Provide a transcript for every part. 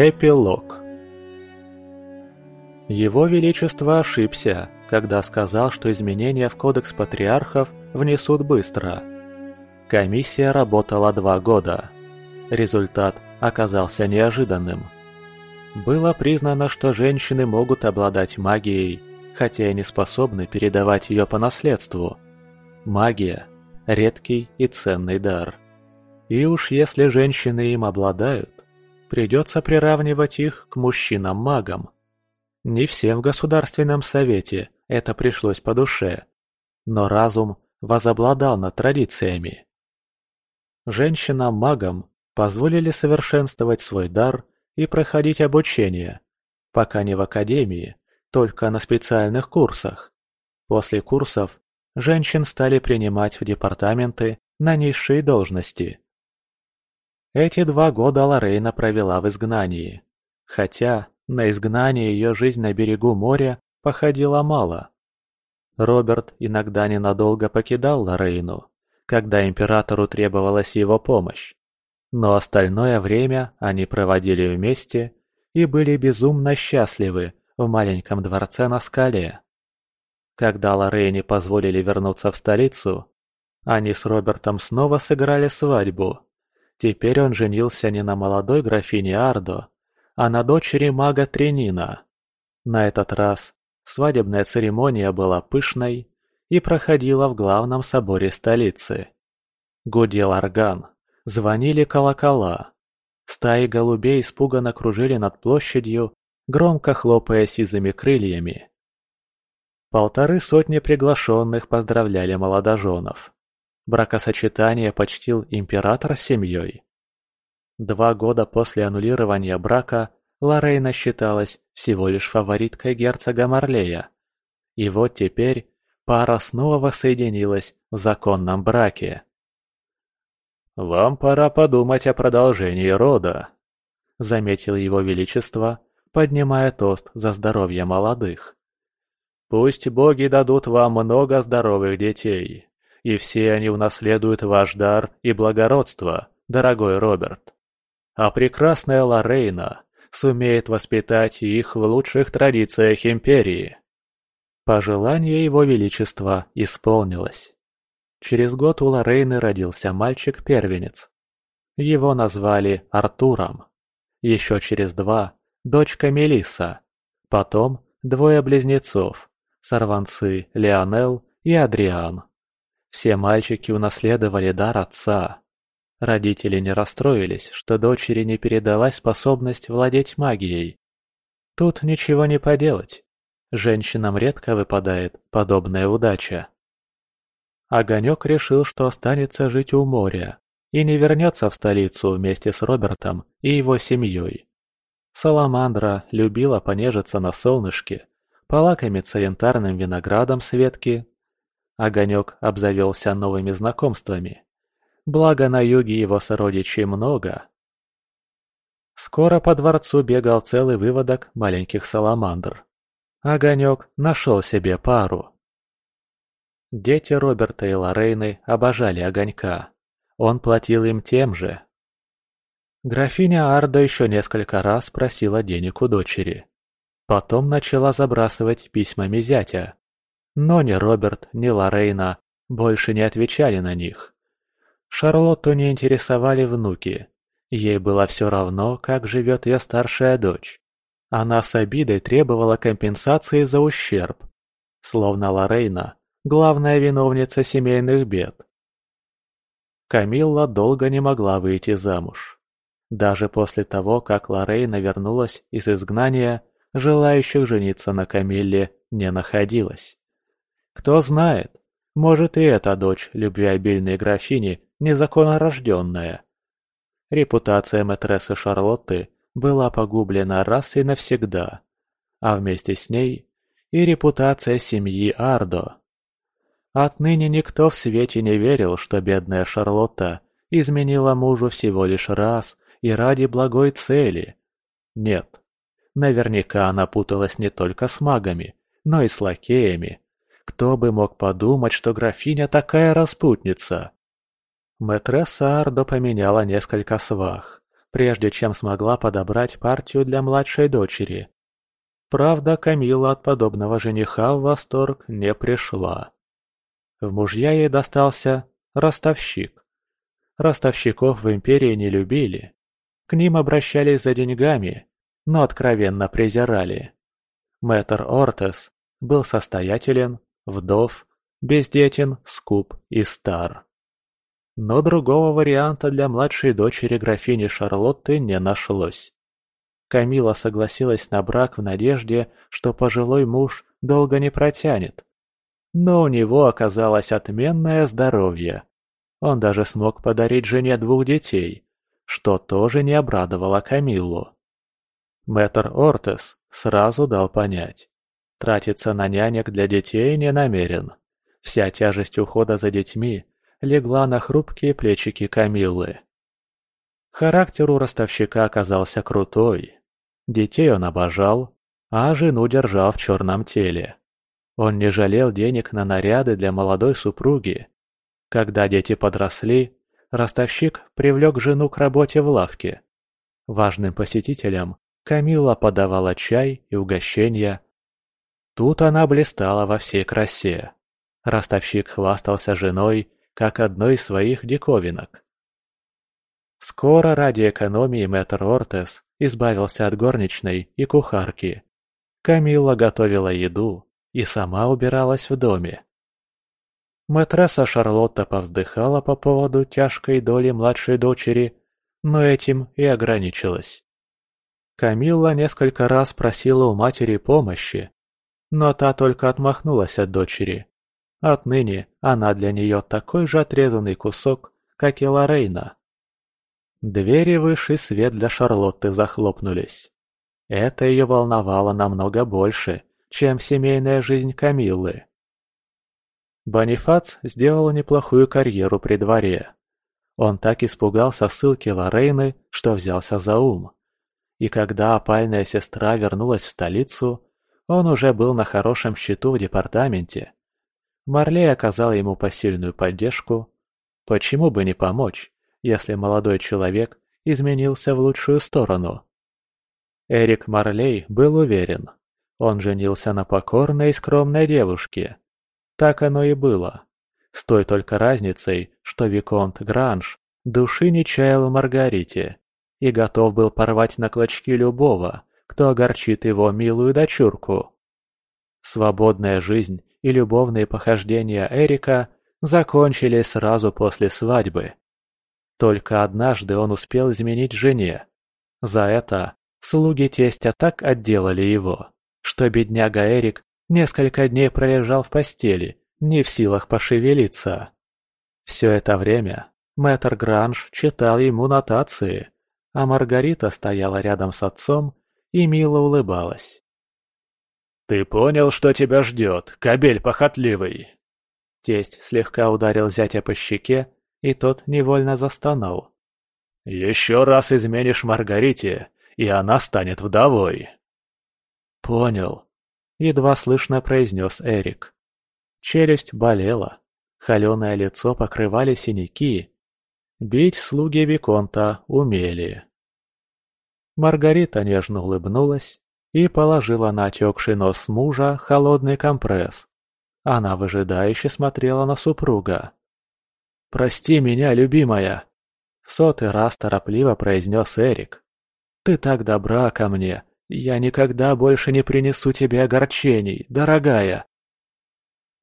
Эпилог Его Величество ошибся, когда сказал, что изменения в Кодекс Патриархов внесут быстро. Комиссия работала два года. Результат оказался неожиданным. Было признано, что женщины могут обладать магией, хотя и не способны передавать ее по наследству. Магия – редкий и ценный дар. И уж если женщины им обладают, придется приравнивать их к мужчинам-магам. Не всем в Государственном Совете это пришлось по душе, но разум возобладал над традициями. Женщинам-магам позволили совершенствовать свой дар и проходить обучение, пока не в академии, только на специальных курсах. После курсов женщин стали принимать в департаменты на низшие должности. Эти два года Лорейна провела в изгнании. Хотя на изгнание ее жизнь на берегу моря походила мало. Роберт иногда ненадолго покидал Лорейну, когда императору требовалась его помощь. Но остальное время они проводили вместе и были безумно счастливы в маленьком дворце на скале. Когда Лорейне позволили вернуться в столицу, они с Робертом снова сыграли свадьбу. Теперь он женился не на молодой графине Ардо, а на дочери мага Тренина. На этот раз свадебная церемония была пышной и проходила в главном соборе столицы. Гудел орган, звонили колокола. Стаи голубей испуганно кружили над площадью, громко хлопая сизыми крыльями. Полторы сотни приглашенных поздравляли молодоженов. Бракосочетание почтил император с семьей. Два года после аннулирования брака Лорейна считалась всего лишь фавориткой герцога Марлея. И вот теперь пара снова воссоединилась в законном браке. «Вам пора подумать о продолжении рода», — заметил его величество, поднимая тост за здоровье молодых. «Пусть боги дадут вам много здоровых детей и все они унаследуют ваш дар и благородство, дорогой Роберт. А прекрасная Лорейна сумеет воспитать их в лучших традициях Империи. Пожелание его величества исполнилось. Через год у Лорейны родился мальчик-первенец. Его назвали Артуром. Еще через два – дочка Мелисса. Потом двое близнецов – сорванцы Леонел и Адриан. Все мальчики унаследовали дар отца. Родители не расстроились, что дочери не передалась способность владеть магией. Тут ничего не поделать. Женщинам редко выпадает подобная удача. Огонек решил, что останется жить у моря и не вернется в столицу вместе с Робертом и его семьей. Саламандра любила понежиться на солнышке, полакомиться янтарным виноградом с ветки Огонек обзавелся новыми знакомствами. Благо на юге его сородичей много. Скоро по дворцу бегал целый выводок маленьких саламандр. Огонек нашел себе пару. Дети Роберта и Лорейны обожали Огонька. Он платил им тем же. Графиня Арда еще несколько раз просила денег у дочери. Потом начала забрасывать письмами зятя. Но ни Роберт, ни Лорейна больше не отвечали на них. Шарлотту не интересовали внуки. Ей было все равно, как живет ее старшая дочь. Она с обидой требовала компенсации за ущерб. Словно Лорейна – главная виновница семейных бед. Камилла долго не могла выйти замуж. Даже после того, как Лорейна вернулась из изгнания, желающих жениться на Камилле не находилось. Кто знает, может и эта дочь любвеобильной графини незаконнорожденная. Репутация мэтрессы Шарлотты была погублена раз и навсегда, а вместе с ней и репутация семьи Ардо. Отныне никто в свете не верил, что бедная Шарлотта изменила мужу всего лишь раз и ради благой цели. Нет, наверняка она путалась не только с магами, но и с лакеями, кто бы мог подумать, что графиня такая распутница? Мэтресса Ардо поменяла несколько свах, прежде чем смогла подобрать партию для младшей дочери. Правда, Камила от подобного жениха в восторг не пришла. В мужья ей достался ростовщик. Ростовщиков в империи не любили. К ним обращались за деньгами, но откровенно презирали. Мэтр Ортес был состоятелен, вдов, бездетен, скуп и стар. Но другого варианта для младшей дочери графини Шарлотты не нашлось. Камила согласилась на брак в надежде, что пожилой муж долго не протянет. Но у него оказалось отменное здоровье. Он даже смог подарить жене двух детей, что тоже не обрадовало Камиллу. Мэтр Ортес сразу дал понять. Тратиться на нянек для детей не намерен. Вся тяжесть ухода за детьми легла на хрупкие плечики Камиллы. Характер у ростовщика оказался крутой. Детей он обожал, а жену держал в черном теле. Он не жалел денег на наряды для молодой супруги. Когда дети подросли, ростовщик привлек жену к работе в лавке. Важным посетителям Камила подавала чай и угощения. Тут она блистала во всей красе. Ростовщик хвастался женой, как одной из своих диковинок. Скоро ради экономии мэтр Ортес избавился от горничной и кухарки. Камилла готовила еду и сама убиралась в доме. Мэтресса Шарлотта повздыхала по поводу тяжкой доли младшей дочери, но этим и ограничилась. Камилла несколько раз просила у матери помощи, но та только отмахнулась от дочери. Отныне она для нее такой же отрезанный кусок, как и Лорейна. Двери высший свет для Шарлотты захлопнулись. Это ее волновало намного больше, чем семейная жизнь Камиллы. Бонифац сделал неплохую карьеру при дворе. Он так испугался ссылки Лорейны, что взялся за ум. И когда опальная сестра вернулась в столицу, он уже был на хорошем счету в департаменте. Марлей оказал ему посильную поддержку. Почему бы не помочь, если молодой человек изменился в лучшую сторону? Эрик Марлей был уверен. Он женился на покорной и скромной девушке. Так оно и было. С той только разницей, что Виконт Гранж души не чаял в Маргарите и готов был порвать на клочки любого, кто огорчит его милую дочурку. Свободная жизнь и любовные похождения Эрика закончились сразу после свадьбы. Только однажды он успел изменить жене. За это слуги тестя так отделали его, что бедняга Эрик несколько дней пролежал в постели, не в силах пошевелиться. Все это время мэтр Гранж читал ему нотации, а Маргарита стояла рядом с отцом и мило улыбалась. «Ты понял, что тебя ждет, кобель похотливый?» Тесть слегка ударил зятя по щеке, и тот невольно застонал. «Еще раз изменишь Маргарите, и она станет вдовой». «Понял», — едва слышно произнес Эрик. Челюсть болела, холеное лицо покрывали синяки. Бить слуги Виконта умели. Маргарита нежно улыбнулась и положила на отекший нос мужа холодный компресс. Она выжидающе смотрела на супруга. «Прости меня, любимая!» Сотый раз торопливо произнес Эрик. «Ты так добра ко мне! Я никогда больше не принесу тебе огорчений, дорогая!»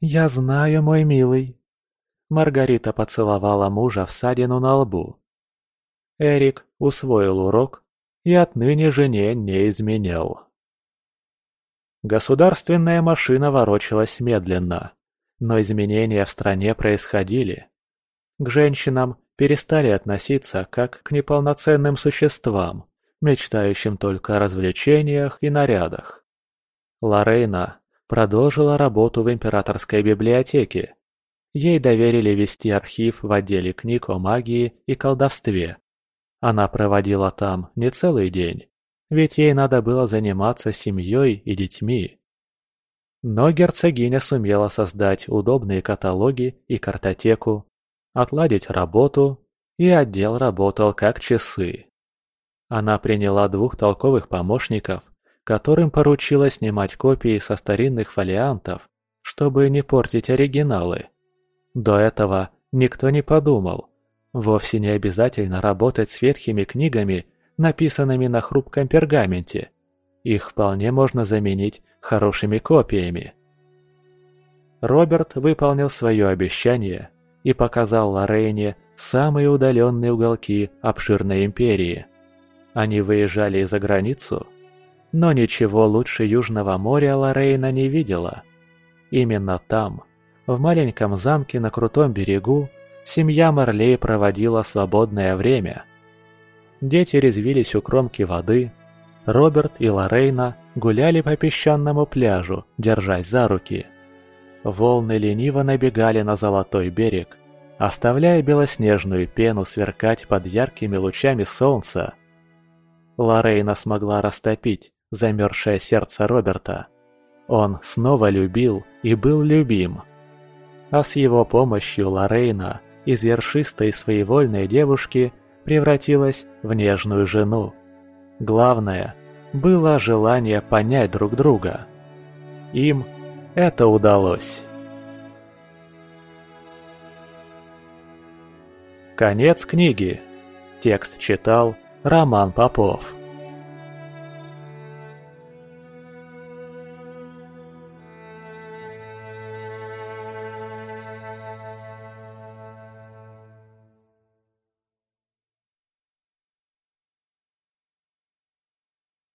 «Я знаю, мой милый!» Маргарита поцеловала мужа в ссадину на лбу. Эрик усвоил урок и отныне жене не изменял. Государственная машина ворочалась медленно, но изменения в стране происходили. К женщинам перестали относиться как к неполноценным существам, мечтающим только о развлечениях и нарядах. Лорейна продолжила работу в императорской библиотеке. Ей доверили вести архив в отделе книг о магии и колдовстве. Она проводила там не целый день, ведь ей надо было заниматься семьей и детьми. Но герцогиня сумела создать удобные каталоги и картотеку, отладить работу, и отдел работал как часы. Она приняла двух толковых помощников, которым поручила снимать копии со старинных фолиантов, чтобы не портить оригиналы. До этого никто не подумал. Вовсе не обязательно работать с ветхими книгами, написанными на хрупком пергаменте. Их вполне можно заменить хорошими копиями. Роберт выполнил свое обещание и показал Лорейне самые удаленные уголки обширной империи. Они выезжали за границу, но ничего лучше Южного моря Лорейна не видела. Именно там, в маленьком замке на крутом берегу, семья Марлей проводила свободное время. Дети резвились у кромки воды, Роберт и Лорейна гуляли по песчаному пляжу, держась за руки. Волны лениво набегали на золотой берег, оставляя белоснежную пену сверкать под яркими лучами солнца. Лорейна смогла растопить замерзшее сердце Роберта. Он снова любил и был любим. А с его помощью Лорейна из ершистой своевольной девушки превратилась в нежную жену. Главное было желание понять друг друга. Им это удалось. Конец книги. Текст читал Роман Попов.